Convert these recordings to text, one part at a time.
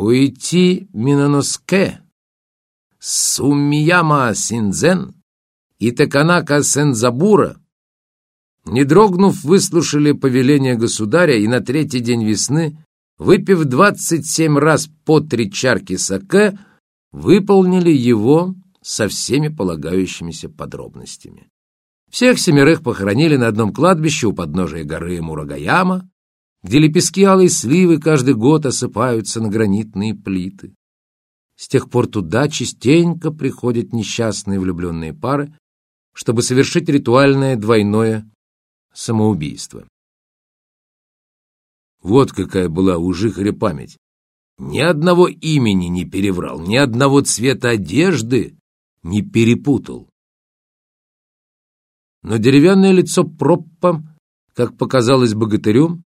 Уйти Миноноске, Сумияма Синдзен и Таканака Сензабура, не дрогнув, выслушали повеление государя и на третий день весны, выпив двадцать семь раз по три чарки саке, выполнили его со всеми полагающимися подробностями. Всех семерых похоронили на одном кладбище у подножия горы Мурагаяма, где лепестки алой сливы каждый год осыпаются на гранитные плиты. С тех пор туда частенько приходят несчастные влюбленные пары, чтобы совершить ритуальное двойное самоубийство. Вот какая была у Жихаря память. Ни одного имени не переврал, ни одного цвета одежды не перепутал. Но деревянное лицо Проппа, как показалось богатырю,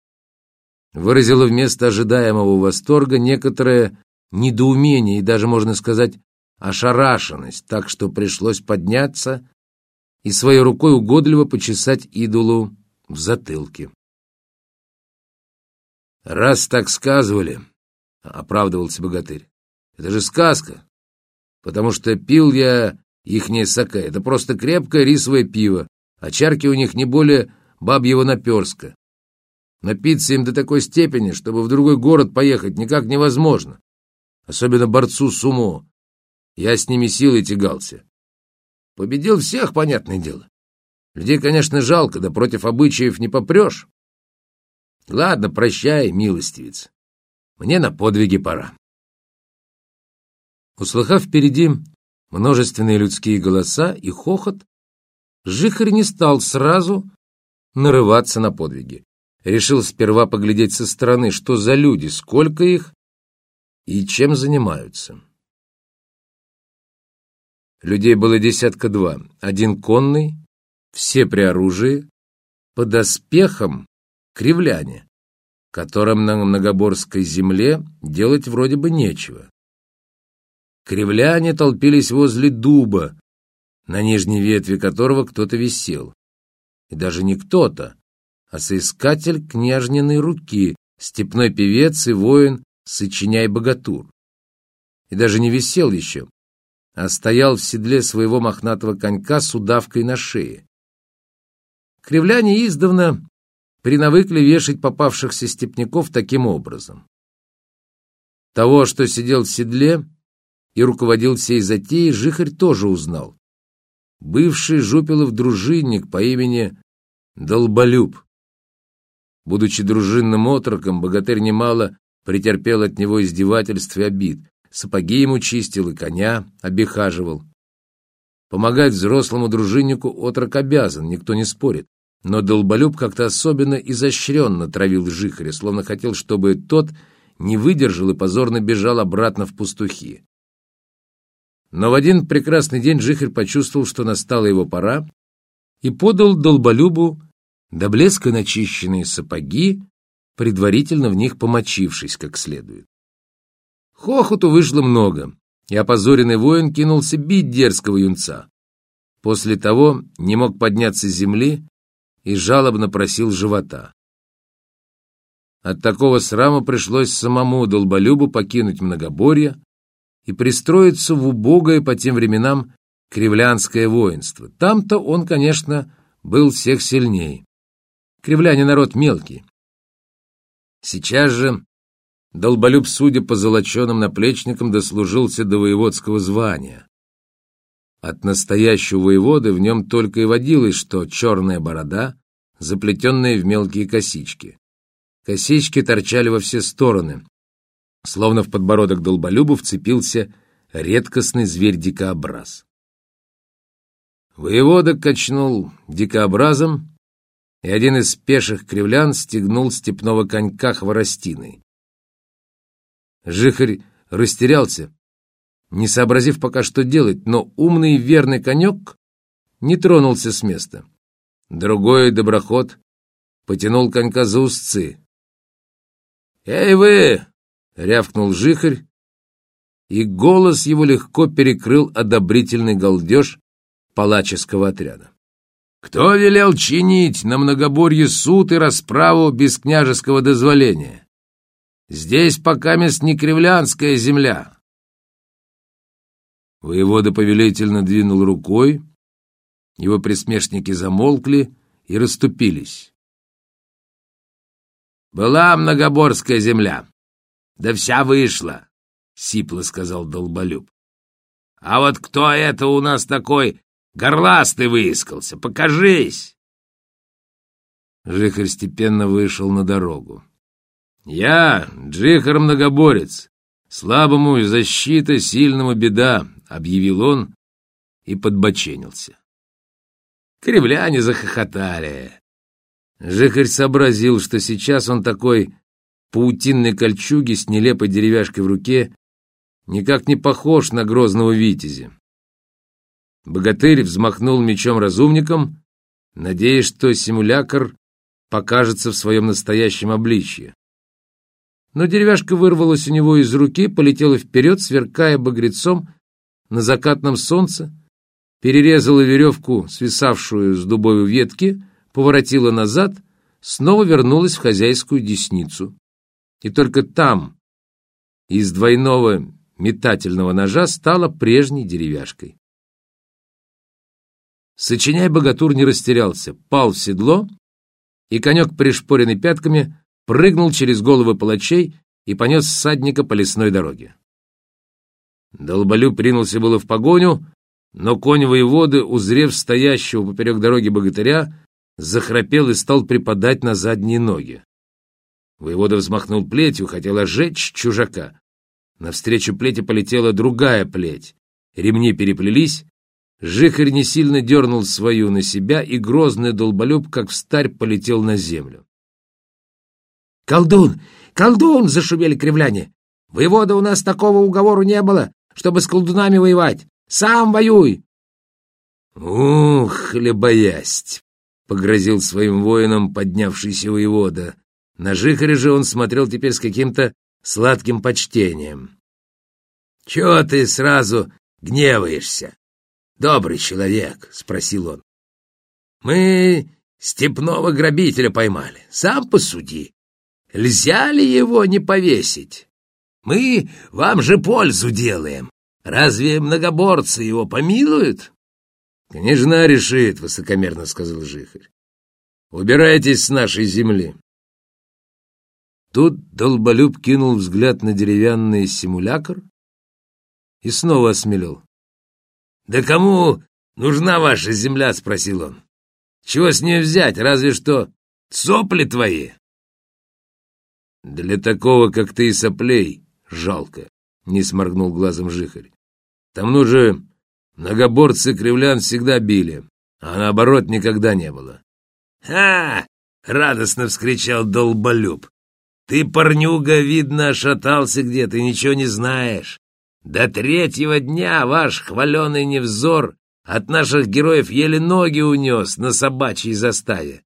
выразило вместо ожидаемого восторга некоторое недоумение и даже, можно сказать, ошарашенность, так что пришлось подняться и своей рукой угодливо почесать идолу в затылке. «Раз так сказывали», — оправдывался богатырь, — «это же сказка, потому что пил я ихнее саке. Это просто крепкое рисовое пиво, а чарки у них не более бабьего наперска. Напиться им до такой степени, чтобы в другой город поехать никак невозможно. Особенно борцу сумо. Я с ними силой тягался. Победил всех, понятное дело. Людей, конечно, жалко, да против обычаев не попрешь. Ладно, прощай, милостивец. Мне на подвиги пора. Услыхав впереди множественные людские голоса и хохот, Жихарь не стал сразу нарываться на подвиги. Решил сперва поглядеть со стороны, что за люди, сколько их и чем занимаются. Людей было десятка два. Один конный, все при оружии, под оспехом кривляне, которым на Многоборской земле делать вроде бы нечего. Кривляне толпились возле дуба, на нижней ветви которого кто-то висел. И даже не кто-то, а соискатель княжниной руки, степной певец и воин Сочиняй Богатур. И даже не висел еще, а стоял в седле своего мохнатого конька с удавкой на шее. Кривляне издавна принавыкли вешать попавшихся степняков таким образом. Того, что сидел в седле и руководил всей затеей, Жихарь тоже узнал. Бывший Жупилов дружинник по имени Долболюб. Будучи дружинным отроком, богатырь немало претерпел от него издевательств и обид, сапоги ему чистил и коня обихаживал. Помогать взрослому дружиннику отрок обязан, никто не спорит. Но Долболюб как-то особенно изощренно травил Жихаря, словно хотел, чтобы тот не выдержал и позорно бежал обратно в пастухи. Но в один прекрасный день Жихарь почувствовал, что настала его пора, и подал Долболюбу до блеска начищенные сапоги, предварительно в них помочившись как следует. Хохоту вышло много, и опозоренный воин кинулся бить дерзкого юнца. После того не мог подняться с земли и жалобно просил живота. От такого срама пришлось самому долболюбу покинуть многоборье и пристроиться в убогое по тем временам кривлянское воинство. Там-то он, конечно, был всех сильней. Кривляне народ мелкий. Сейчас же Долболюб, судя по золоченым наплечникам, дослужился до воеводского звания. От настоящего воеводы в нем только и водилось, что черная борода, заплетенная в мелкие косички. Косички торчали во все стороны, словно в подбородок долболюбу вцепился редкостный зверь-дикообраз. Воевода качнул дикообразом, и один из пеших кривлян стегнул степного конька хворостиной. Жихарь растерялся, не сообразив пока что делать, но умный и верный конек не тронулся с места. Другой доброход потянул конька за узцы. «Эй вы!» — рявкнул Жихарь, и голос его легко перекрыл одобрительный галдеж палаческого отряда. «Кто велел чинить на многоборье суд и расправу без княжеского дозволения? Здесь пока мест не кривлянская земля. Воевода повелительно двинул рукой, его присмешники замолкли и расступились. «Была многоборская земля, да вся вышла», — сипло сказал Долболюб. «А вот кто это у нас такой горластый выискался? Покажись!» Жихарь степенно вышел на дорогу. «Я, Джихар-многоборец, слабому защита, сильному беда», — объявил он и подбоченился. Кривляне захохотали. Жихарь сообразил, что сейчас он такой паутинной кольчуги с нелепой деревяшкой в руке никак не похож на грозного витязя. Богатырь взмахнул мечом разумником, надеясь, что симулякр покажется в своем настоящем обличье. Но деревяшка вырвалась у него из руки, полетела вперед, сверкая багрецом на закатном солнце, перерезала веревку, свисавшую с дубовой ветки, поворотила назад, снова вернулась в хозяйскую десницу. И только там, из двойного метательного ножа, стала прежней деревяшкой. Сочиняй богатур не растерялся, пал в седло, и конек, пришпоренный пятками, прыгнул через головы палачей и понес всадника по лесной дороге. Долболюб принулся было в погоню, но конь воеводы, узрев стоящего поперек дороги богатыря, захрапел и стал припадать на задние ноги. Воевода взмахнул плетью, хотел ожечь чужака. Навстречу плети полетела другая плеть. Ремни переплелись, Жихарь не сильно дернул свою на себя, и грозный долболюб, как встарь, полетел на землю. «Колдун! Колдун!» — зашумели кривляне. «Воевода, у нас такого уговору не было, чтобы с колдунами воевать. Сам воюй!» «Ух, хлебоясть!» — погрозил своим воинам поднявшийся воевода. На Жихаря же он смотрел теперь с каким-то сладким почтением. «Чего ты сразу гневаешься, добрый человек?» — спросил он. «Мы степного грабителя поймали. Сам посуди. Льзя ли его не повесить? Мы вам же пользу делаем. Разве многоборцы его помилуют? — Княжна решит, — высокомерно сказал Жихарь. — Убирайтесь с нашей земли. Тут Долболюб кинул взгляд на деревянный симулякр и снова осмелел. — Да кому нужна ваша земля? — спросил он. — Чего с нее взять, разве что сопли твои? — Для такого, как ты и соплей, жалко, — не сморгнул глазом Жихарь. Там ну же многоборцы кривлян всегда били, а наоборот никогда не было. «Ха!» — радостно вскричал долболюб. «Ты, парнюга, видно, шатался где-то, ничего не знаешь. До третьего дня ваш хваленый невзор от наших героев еле ноги унес на собачьей заставе.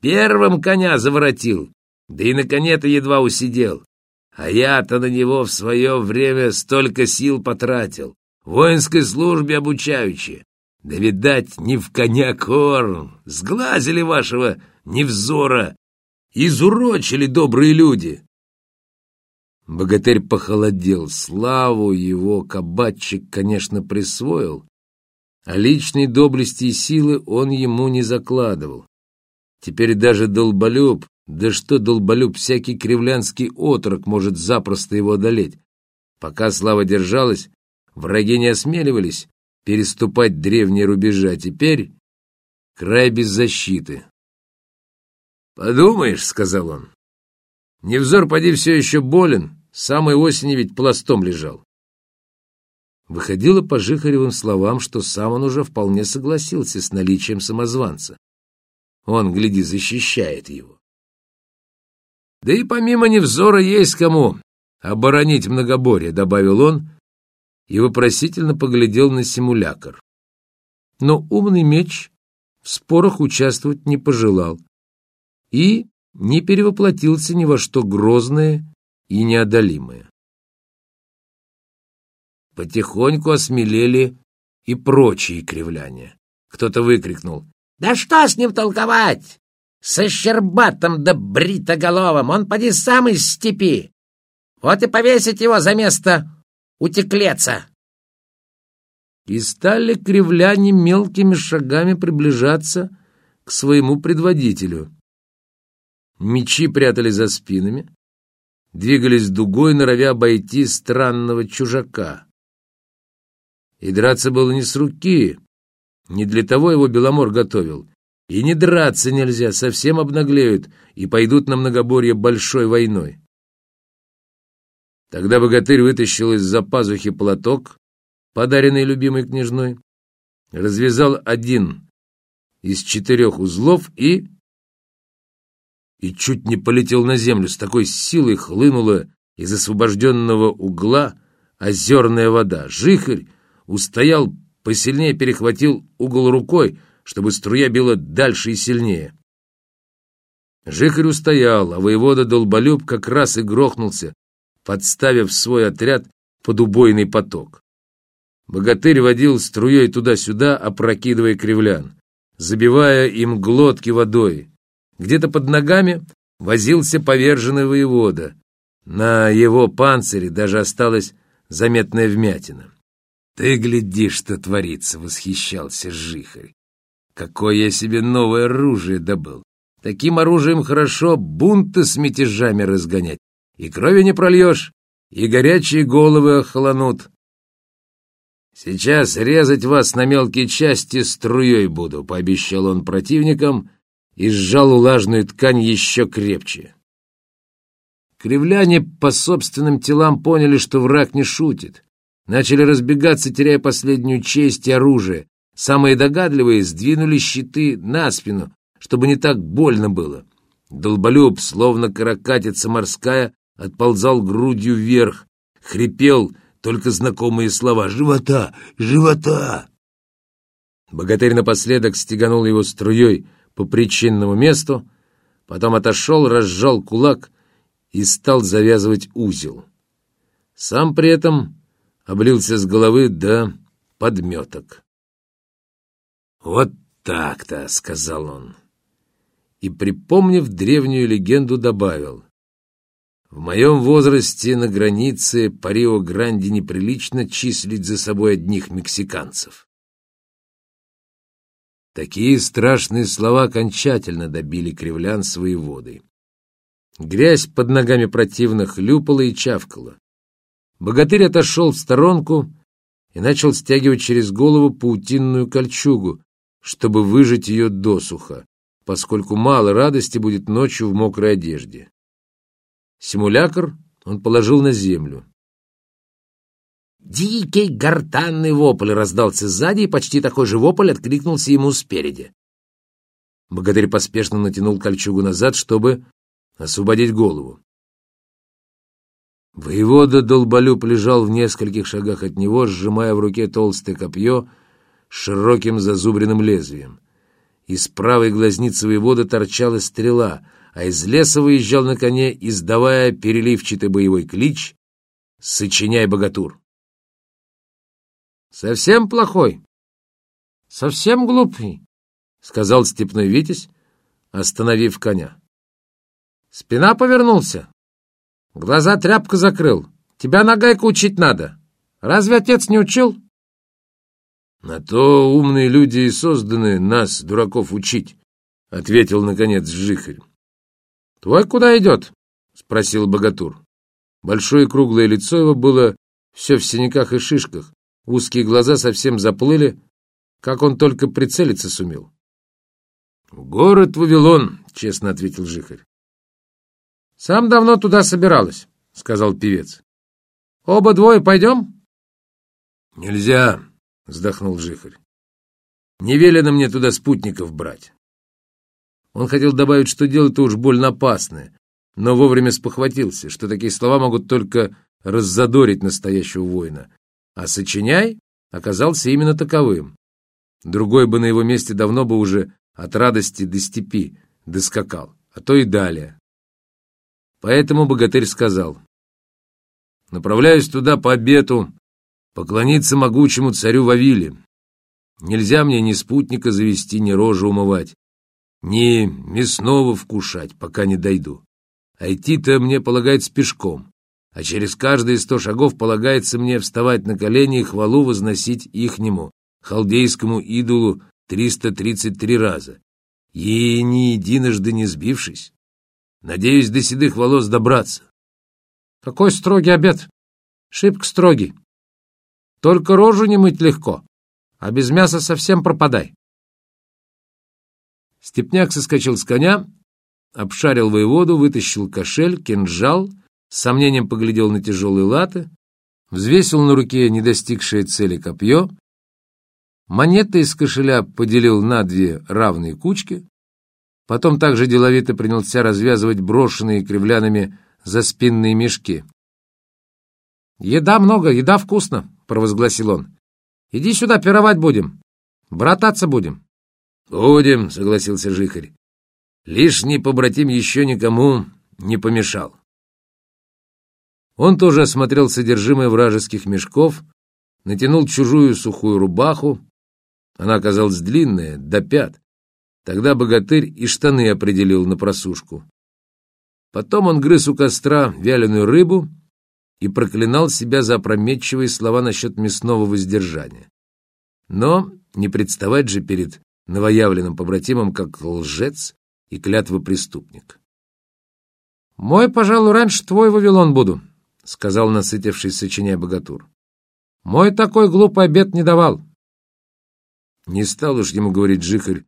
Первым коня заворотил, да и на коне-то едва усидел. А я-то на него в свое время столько сил потратил воинской службе обучаючи. Да, видать, не в коня корм, сглазили вашего невзора, изурочили добрые люди. Богатырь похолодел, славу его кабачик, конечно, присвоил, а личной доблести и силы он ему не закладывал. Теперь даже долболюб, да что долболюб, всякий кривлянский отрок может запросто его одолеть. Пока слава держалась, Враги не осмеливались переступать древние рубежи, а теперь край без защиты. «Подумаешь», — сказал он, — «невзор, поди, все еще болен, самой осени ведь пластом лежал». Выходило по Жихаревым словам, что сам он уже вполне согласился с наличием самозванца. Он, гляди, защищает его. Да и помимо невзора есть кому оборонить многоборье, добавил он, и вопросительно поглядел на симулякр. Но умный меч в спорах участвовать не пожелал и не перевоплотился ни во что грозное и неодолимое. Потихоньку осмелели и прочие кривляне. Кто-то выкрикнул. «Да что с ним толковать? Со щербатом да бритоголовым! Он поди сам из степи! Вот и повесить его за место утеклеца!» И стали кривляне мелкими шагами приближаться к своему предводителю. Мечи прятали за спинами, двигались дугой, норовя обойти странного чужака. И драться было не с руки, не для того его Беломор готовил. И не драться нельзя, совсем обнаглеют и пойдут на многоборье большой войной. Тогда богатырь вытащил из-за пазухи платок, подаренный любимой княжной, развязал один из четырех узлов и... И чуть не полетел на землю, с такой силой хлынула из освобожденного угла озерная вода. Жихарь устоял, посильнее перехватил угол рукой, чтобы струя била дальше и сильнее. Жихарь устоял, а воевода Долболюб как раз и грохнулся, подставив свой отряд под убойный поток. Богатырь водил струей туда-сюда, опрокидывая кривлян, забивая им глотки водой. Где-то под ногами возился поверженный воевода. На его панцире даже осталась заметная вмятина. «Ты гляди, что творится!» — восхищался Жихарь. «Какое я себе новое оружие добыл! Таким оружием хорошо бунты с мятежами разгонять. И крови не прольешь, и горячие головы охланут. «Сейчас резать вас на мелкие части струей буду», — пообещал он противникам и сжал улажную ткань еще крепче. Кривляне по собственным телам поняли, что враг не шутит. Начали разбегаться, теряя последнюю честь и оружие. Самые догадливые сдвинули щиты на спину, чтобы не так больно было. Долболюб, словно каракатица морская, отползал грудью вверх, хрипел только знакомые слова «Живота! Живота!». Богатырь напоследок стеганул его струей по причинному месту, потом отошел, разжал кулак и стал завязывать узел. Сам при этом облился с головы до подметок. «Вот так-то», — сказал он. И, припомнив древнюю легенду, добавил. «В моем возрасте на границе по Рио-Гранде неприлично числить за собой одних мексиканцев». Такие страшные слова окончательно добили кривлян своей водой. Грязь под ногами противных хлюпала и чавкала. Богатырь отошел в сторонку и начал стягивать через голову паутинную кольчугу, чтобы выжать ее досуха, поскольку мало радости будет ночью в мокрой одежде. Симулякр он положил на землю. Дикий гортанный вопль раздался сзади, и почти такой же вопль откликнулся ему спереди. Богатырь поспешно натянул кольчугу назад, чтобы освободить голову. Воевода Долболюб лежал в нескольких шагах от него, сжимая в руке толстое копье с широким зазубренным лезвием. Из правой глазницы воевода торчала стрела, а из леса выезжал на коне, издавая переливчатый боевой клич «Сочиняй, богатур!». «Совсем плохой? Совсем глупый?» — сказал степной Витязь, остановив коня. «Спина повернулся?» Глаза тряпка закрыл. Тебя нагайку учить надо. Разве отец не учил? На то умные люди и созданы нас, дураков, учить, — ответил, наконец, Жихарь. Твой куда идет? — спросил Богатур. Большое круглое лицо его было все в синяках и шишках, узкие глаза совсем заплыли, как он только прицелиться сумел. — город Вавилон, — честно ответил Жихарь. «Сам давно туда собиралась», — сказал певец. «Оба двое пойдем?» «Нельзя», — вздохнул Жихарь. «Не велено мне туда спутников брать». Он хотел добавить, что дело-то уж больно опасное, но вовремя спохватился, что такие слова могут только раззадорить настоящего воина. А «сочиняй» оказался именно таковым. Другой бы на его месте давно бы уже от радости до степи доскакал, а то и далее. Поэтому богатырь сказал, «Направляюсь туда по обету, поклониться могучему царю Вавиле. Нельзя мне ни спутника завести, ни рожу умывать, ни мясного вкушать, пока не дойду. А идти-то мне полагается пешком. А через каждые сто шагов полагается мне вставать на колени и хвалу возносить ихнему, халдейскому идолу 333 раза, и ни единожды не сбившись. Надеюсь до седых волос добраться. Какой строгий обед! Шибко строгий. Только рожу не мыть легко, а без мяса совсем пропадай. Степняк соскочил с коня, обшарил воеводу, вытащил кошель, кинжал — с сомнением поглядел на тяжелые латы, взвесил на руке недостигшее цели копье, монеты из кошеля поделил на две равные кучки, потом также деловито принялся развязывать брошенные кривлянами за спинные мешки. «Еда много, еда вкусно», — провозгласил он. «Иди сюда, пировать будем, брататься будем». «Будем», — согласился Жихарь. «Лишний побратим еще никому не помешал». Он тоже осмотрел содержимое вражеских мешков, натянул чужую сухую рубаху. Она оказалась длинная, до пят. Тогда богатырь и штаны определил на просушку. Потом он грыз у костра вяленую рыбу и проклинал себя за опрометчивые слова насчет мясного воздержания. Но не представать же перед новоявленным побратимом как лжец и клятвопреступник. «Мой, пожалуй, раньше твой Вавилон буду», — сказал насытившись сочиняя богатур. «Мой такой глупый обед не давал». Не стал уж ему говорить Жихарь,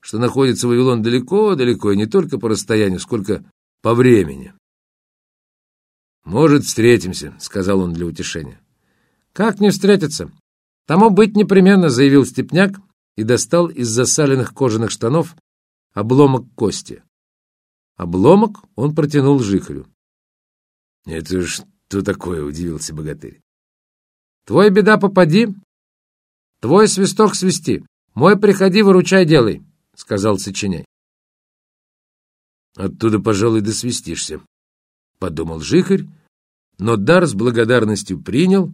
что находится Вавилон далеко-далеко, и не только по расстоянию, сколько по времени. «Может, встретимся», — сказал он для утешения. «Как не встретиться? Тому быть непременно», — заявил Степняк и достал из засаленных кожаных штанов обломок кости. Обломок он протянул Жихарю. «Это что такое?» — удивился богатырь. «Твой беда попади, твой свисток свисти, мой приходи, выручай, делай», — сказал сочиняй. «Оттуда, пожалуй, досвистишься», — подумал Жихарь, но дар с благодарностью принял,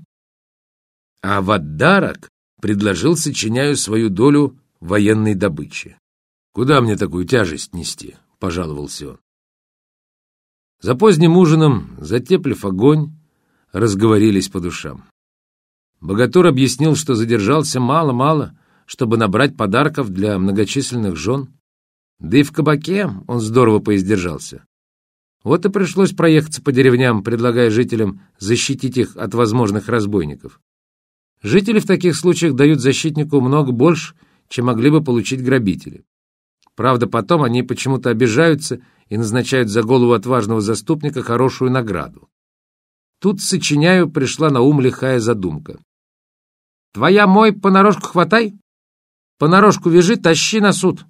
а в отдарок предложил сочиняю свою долю военной добычи. «Куда мне такую тяжесть нести?» — пожаловался он. За поздним ужином, затеплив огонь, разговорились по душам. Богатур объяснил, что задержался мало-мало, чтобы набрать подарков для многочисленных жен. Да и в кабаке он здорово поиздержался. Вот и пришлось проехаться по деревням, предлагая жителям защитить их от возможных разбойников. Жители в таких случаях дают защитнику много больше, чем могли бы получить грабители. Правда, потом они почему-то обижаются и назначают за голову отважного заступника хорошую награду. Тут, сочиняю, пришла на ум лихая задумка. «Твоя мой понарошку хватай, понарошку вяжи, тащи на суд.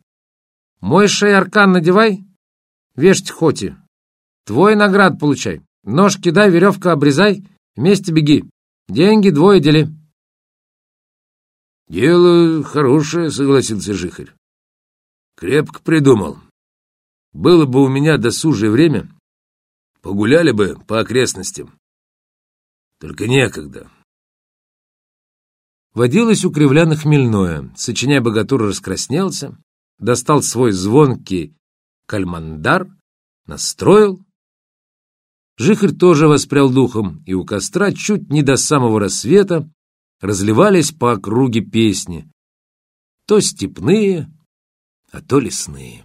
Мой шей аркан надевай, вешать хоти. Твой наград получай. Нож кидай, веревка обрезай, вместе беги. Деньги двое дели». «Дело хорошее», — согласился Жихарь. «Крепко придумал. Было бы у меня досужее время, погуляли бы по окрестностям. Только некогда. Водилось у кривляна хмельное. Сочиняя богатур раскраснелся, достал свой звонкий кальмандар, настроил. Жихарь тоже воспрял духом, и у костра чуть не до самого рассвета разливались по округе песни. То степные, а то лесные.